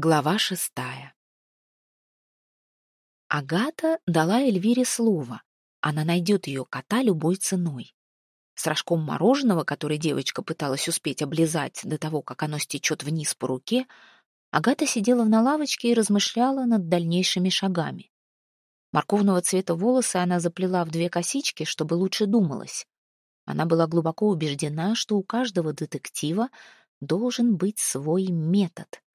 Глава шестая. Агата дала Эльвире слово. Она найдет ее кота любой ценой. С рожком мороженого, который девочка пыталась успеть облизать до того, как оно стечет вниз по руке, Агата сидела на лавочке и размышляла над дальнейшими шагами. Морковного цвета волосы она заплела в две косички, чтобы лучше думалось. Она была глубоко убеждена, что у каждого детектива должен быть свой метод —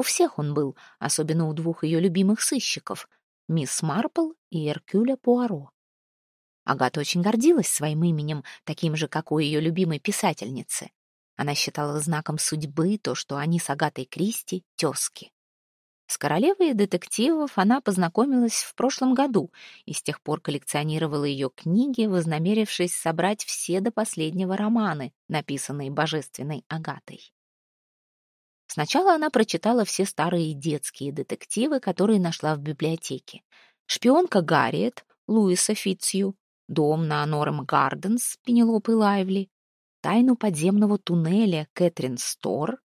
у всех он был, особенно у двух ее любимых сыщиков — мисс Марпл и Эркюля Пуаро. Агата очень гордилась своим именем, таким же, как у ее любимой писательницы. Она считала знаком судьбы то, что они с Агатой Кристи — тезки. С королевой детективов она познакомилась в прошлом году и с тех пор коллекционировала ее книги, вознамерившись собрать все до последнего романы, написанные божественной Агатой. Сначала она прочитала все старые детские детективы, которые нашла в библиотеке. «Шпионка Гарриет» Луиса Фитцью, «Дом на Норм Гарденс» Пенелопы Лайвли, «Тайну подземного туннеля» Кэтрин Стор,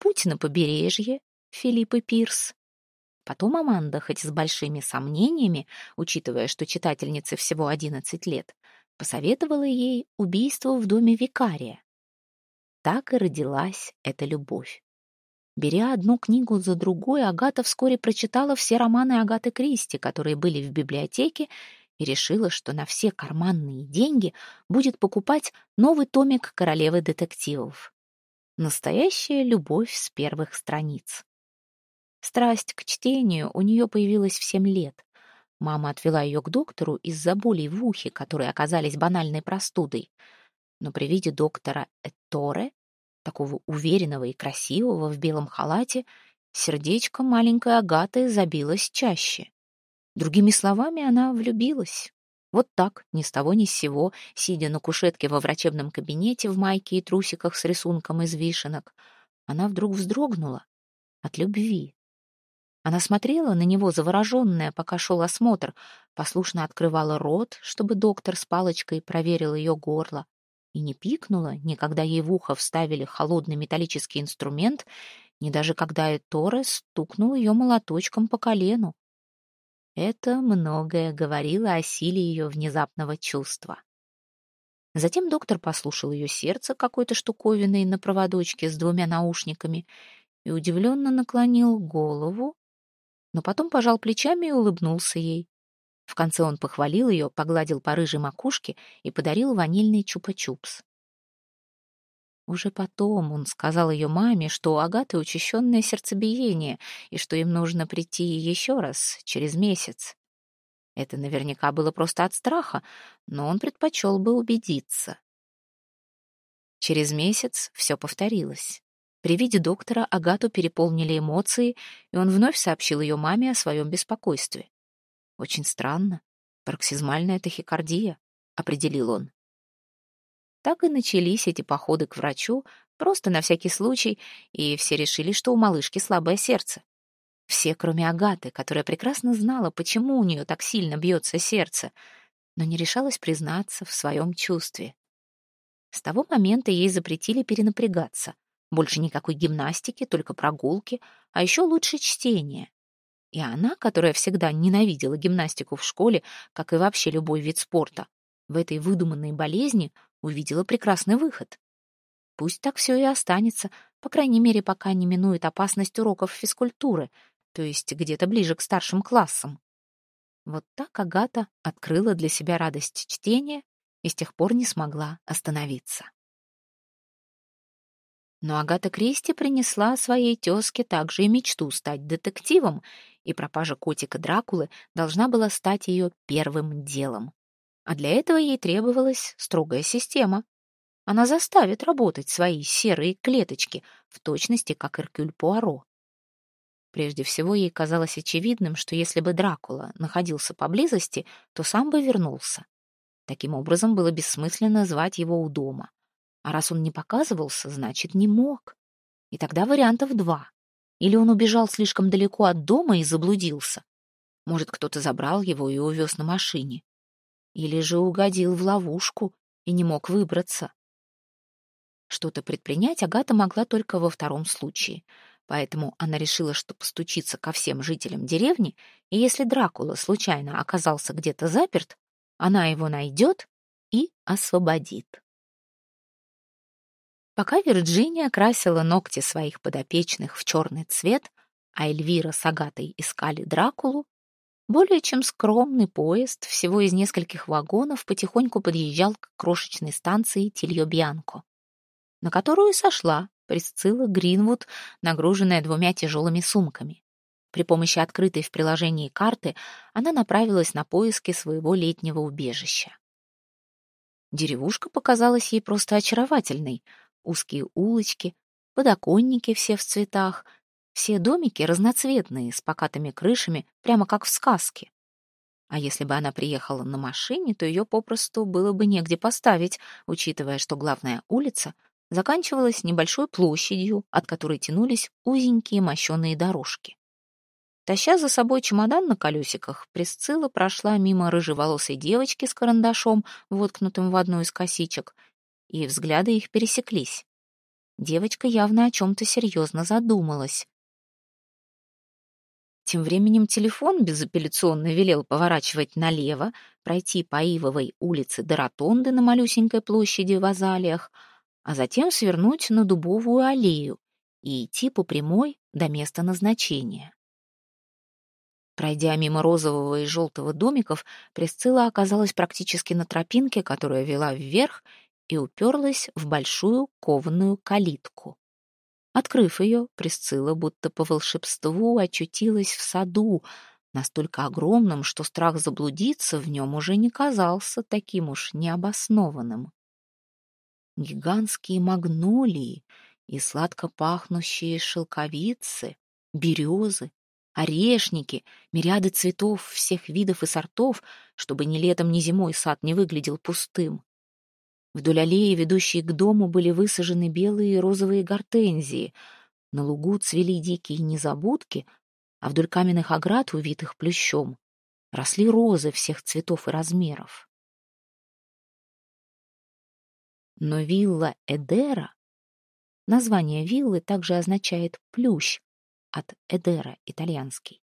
«Путь на побережье» Филиппа Пирс. Потом Аманда, хоть с большими сомнениями, учитывая, что читательнице всего 11 лет, посоветовала ей убийство в доме викария. Так и родилась эта любовь. Беря одну книгу за другой, Агата вскоре прочитала все романы Агаты Кристи, которые были в библиотеке, и решила, что на все карманные деньги будет покупать новый томик «Королевы детективов». Настоящая любовь с первых страниц. Страсть к чтению у нее появилась в семь лет. Мама отвела ее к доктору из-за болей в ухе, которые оказались банальной простудой. Но при виде доктора Эторе такого уверенного и красивого в белом халате, сердечко маленькой Агаты забилось чаще. Другими словами, она влюбилась. Вот так, ни с того ни с сего, сидя на кушетке во врачебном кабинете в майке и трусиках с рисунком из вишенок, она вдруг вздрогнула от любви. Она смотрела на него, завороженная, пока шел осмотр, послушно открывала рот, чтобы доктор с палочкой проверил ее горло, и не пикнула, ни когда ей в ухо вставили холодный металлический инструмент, ни даже когда Эторе стукнул ее молоточком по колену. Это многое говорило о силе ее внезапного чувства. Затем доктор послушал ее сердце какой-то штуковиной на проводочке с двумя наушниками и удивленно наклонил голову, но потом пожал плечами и улыбнулся ей. В конце он похвалил ее, погладил по рыжей макушке и подарил ванильный чупа-чупс. Уже потом он сказал ее маме, что у Агаты учащенное сердцебиение и что им нужно прийти еще раз, через месяц. Это наверняка было просто от страха, но он предпочел бы убедиться. Через месяц все повторилось. При виде доктора Агату переполнили эмоции, и он вновь сообщил ее маме о своем беспокойстве. Очень странно. Пароксизмальная тахикардия, определил он. Так и начались эти походы к врачу, просто на всякий случай, и все решили, что у малышки слабое сердце. Все, кроме Агаты, которая прекрасно знала, почему у нее так сильно бьется сердце, но не решалась признаться в своем чувстве. С того момента ей запретили перенапрягаться. Больше никакой гимнастики, только прогулки, а еще лучше чтение. И она, которая всегда ненавидела гимнастику в школе, как и вообще любой вид спорта, в этой выдуманной болезни увидела прекрасный выход. Пусть так все и останется, по крайней мере, пока не минует опасность уроков физкультуры, то есть где-то ближе к старшим классам. Вот так Агата открыла для себя радость чтения и с тех пор не смогла остановиться. Но Агата Кристи принесла своей тезке также и мечту стать детективом, и пропажа котика Дракулы должна была стать ее первым делом. А для этого ей требовалась строгая система. Она заставит работать свои серые клеточки, в точности как Эркюль Пуаро. Прежде всего, ей казалось очевидным, что если бы Дракула находился поблизости, то сам бы вернулся. Таким образом, было бессмысленно звать его у дома. А раз он не показывался, значит, не мог. И тогда вариантов два. Или он убежал слишком далеко от дома и заблудился. Может, кто-то забрал его и увез на машине. Или же угодил в ловушку и не мог выбраться. Что-то предпринять Агата могла только во втором случае. поэтому она решила, что постучится ко всем жителям деревни, и если Дракула случайно оказался где-то заперт, она его найдет и освободит. Пока Вирджиния красила ногти своих подопечных в черный цвет, а Эльвира с Агатой искали Дракулу, более чем скромный поезд, всего из нескольких вагонов, потихоньку подъезжал к крошечной станции Тильо-Бьянко, на которую сошла Присцилла Гринвуд, нагруженная двумя тяжелыми сумками. При помощи открытой в приложении карты она направилась на поиски своего летнего убежища. Деревушка показалась ей просто очаровательной. Узкие улочки, подоконники все в цветах, все домики разноцветные, с покатыми крышами, прямо как в сказке. А если бы она приехала на машине, то ее попросту было бы негде поставить, учитывая, что главная улица заканчивалась небольшой площадью, от которой тянулись узенькие мощеные дорожки. Таща за собой чемодан на колесиках, Присцилла прошла мимо рыжеволосой девочки с карандашом, воткнутым в одну из косичек, и взгляды их пересеклись. Девочка явно о чем-то серьезно задумалась. Тем временем телефон безапелляционно велел поворачивать налево, пройти по Ивовой улице до ротонды на малюсенькой площади в Азалиях, а затем свернуть на Дубовую аллею и идти по прямой до места назначения. Пройдя мимо розового и желтого домиков, Пресцилла оказалась практически на тропинке, которая вела вверх и уперлась в большую кованую калитку. Открыв ее, Пресцилла будто по волшебству очутилась в саду, настолько огромном, что страх заблудиться в нем уже не казался таким уж необоснованным. Гигантские магнолии и сладко пахнущие шелковицы, березы, орешники, мириады цветов всех видов и сортов, чтобы ни летом, ни зимой сад не выглядел пустым. Вдоль аллеи, ведущей к дому, были высажены белые и розовые гортензии. На лугу цвели дикие незабудки, а вдоль каменных оград, увитых плющом, росли розы всех цветов и размеров. Но вилла Эдера, название виллы также означает «плющ», от Эдера итальянский,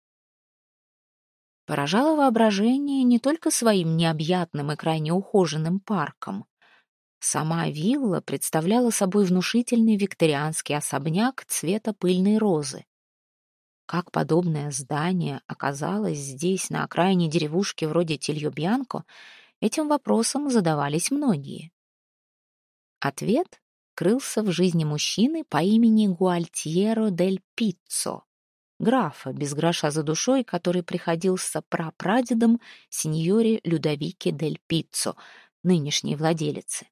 поражало воображение не только своим необъятным и крайне ухоженным парком, Сама вилла представляла собой внушительный викторианский особняк цвета пыльной розы. Как подобное здание оказалось здесь, на окраине деревушки вроде Тильо-Бьянко, этим вопросом задавались многие. Ответ крылся в жизни мужчины по имени Гуальтьеро дель Пиццо, графа без гроша за душой, который приходился прапрадедом сеньоре Людовике дель Пиццо, нынешней владелицы.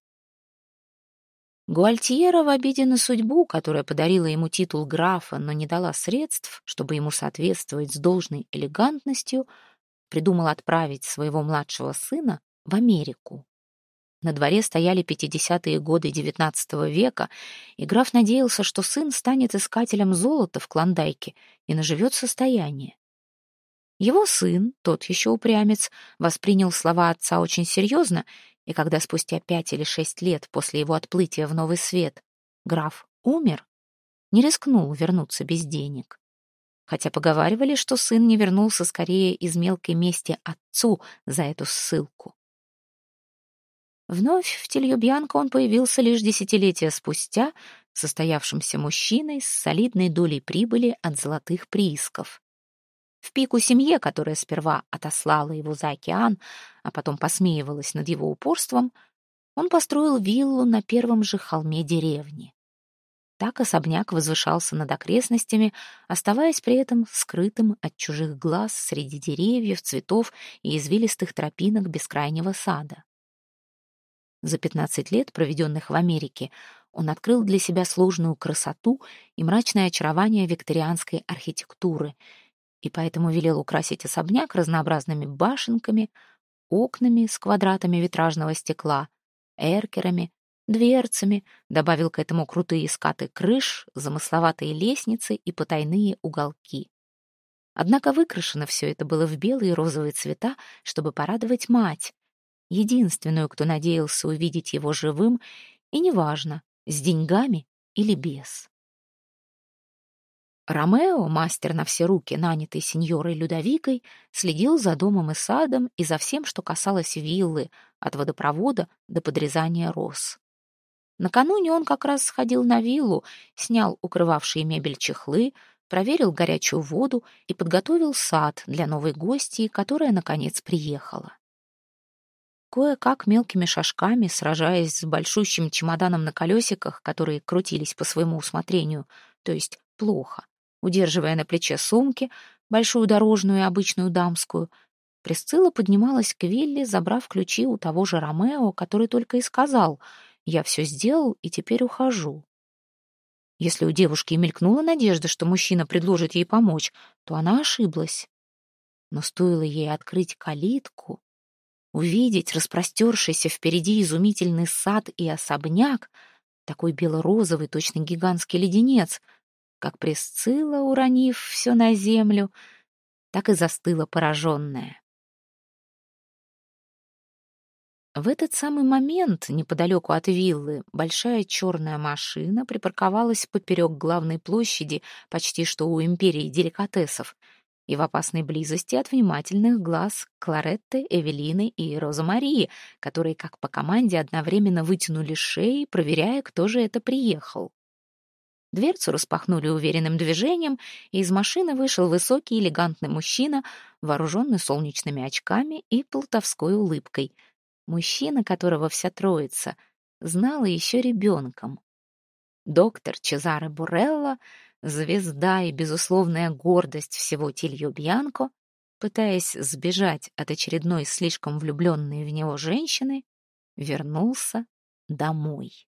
Гуальтьера в обиде на судьбу, которая подарила ему титул графа, но не дала средств, чтобы ему соответствовать с должной элегантностью, придумал отправить своего младшего сына в Америку. На дворе стояли 50-е годы XIX века, и граф надеялся, что сын станет искателем золота в Клондайке и наживет состояние. Его сын, тот еще упрямец, воспринял слова отца очень серьезно и когда спустя пять или шесть лет после его отплытия в Новый Свет граф умер, не рискнул вернуться без денег. Хотя поговаривали, что сын не вернулся скорее из мелкой мести отцу за эту ссылку. Вновь в Тельюбьянко он появился лишь десятилетия спустя, состоявшимся мужчиной с солидной долей прибыли от золотых приисков в пику семье, которая сперва отослала его за океан, а потом посмеивалась над его упорством, он построил виллу на первом же холме деревни. Так особняк возвышался над окрестностями, оставаясь при этом скрытым от чужих глаз среди деревьев, цветов и извилистых тропинок бескрайнего сада. За 15 лет, проведенных в Америке, он открыл для себя сложную красоту и мрачное очарование викторианской архитектуры — и поэтому велел украсить особняк разнообразными башенками, окнами с квадратами витражного стекла, эркерами, дверцами, добавил к этому крутые скаты крыш, замысловатые лестницы и потайные уголки. Однако выкрашено все это было в белые и розовые цвета, чтобы порадовать мать, единственную, кто надеялся увидеть его живым, и неважно, с деньгами или без. Ромео, мастер на все руки, нанятый сеньорой Людовикой, следил за домом и садом и за всем, что касалось виллы, от водопровода до подрезания роз. Накануне он как раз сходил на виллу, снял укрывавшие мебель чехлы, проверил горячую воду и подготовил сад для новой гости, которая, наконец, приехала. Кое-как мелкими шажками, сражаясь с большущим чемоданом на колесиках, которые крутились по своему усмотрению, то есть плохо, удерживая на плече сумки, большую дорожную и обычную дамскую. Присцилла поднималась к Вилли, забрав ключи у того же Ромео, который только и сказал «Я все сделал и теперь ухожу». Если у девушки мелькнула надежда, что мужчина предложит ей помочь, то она ошиблась. Но стоило ей открыть калитку, увидеть распростершийся впереди изумительный сад и особняк, такой бело-розовый, точно гигантский леденец, как Пресцилла, уронив все на землю, так и застыла пораженная. В этот самый момент, неподалеку от виллы, большая черная машина припарковалась поперек главной площади, почти что у империи деликатесов, и в опасной близости от внимательных глаз Кларетты, Эвелины и Роза которые, как по команде, одновременно вытянули шеи, проверяя, кто же это приехал. Дверцу распахнули уверенным движением, и из машины вышел высокий элегантный мужчина, вооруженный солнечными очками и плутовской улыбкой. Мужчина, которого вся троица знала еще ребенком. Доктор Чезаре Бурелло, звезда и безусловная гордость всего Тильо Бьянко, пытаясь сбежать от очередной слишком влюбленной в него женщины, вернулся домой.